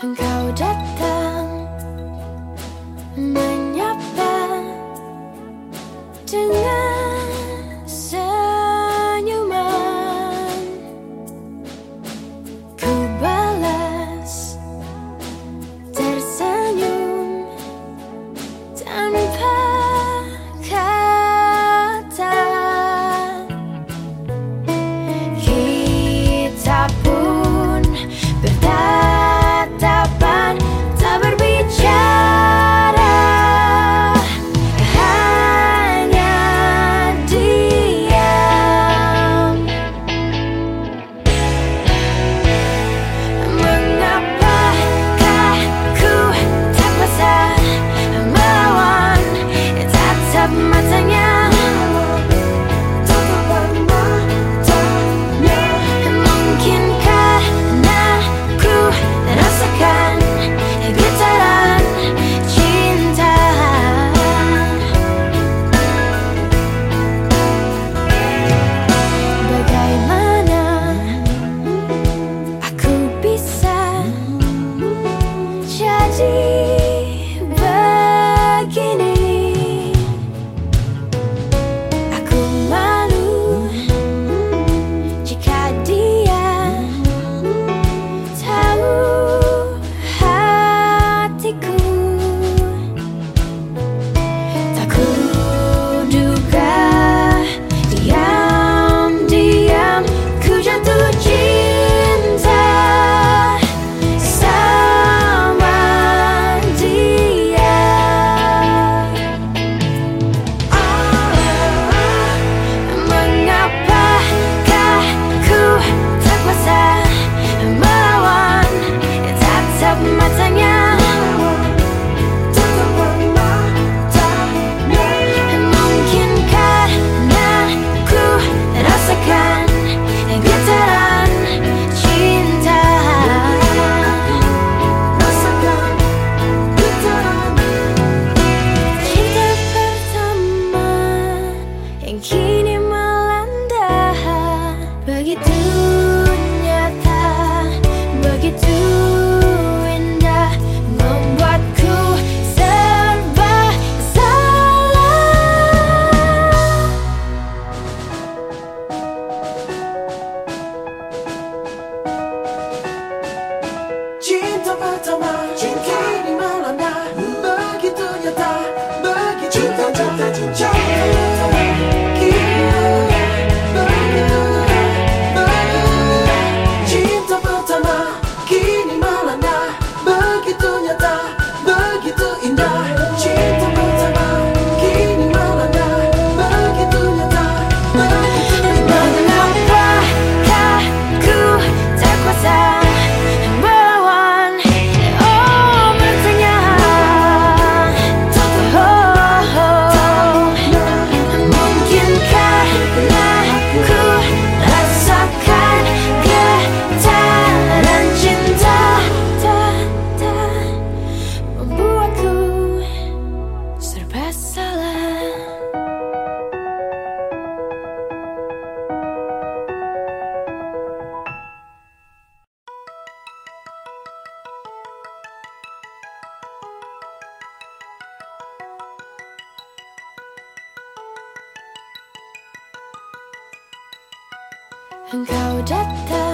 Engkau datang menyapa dengan Engkau datang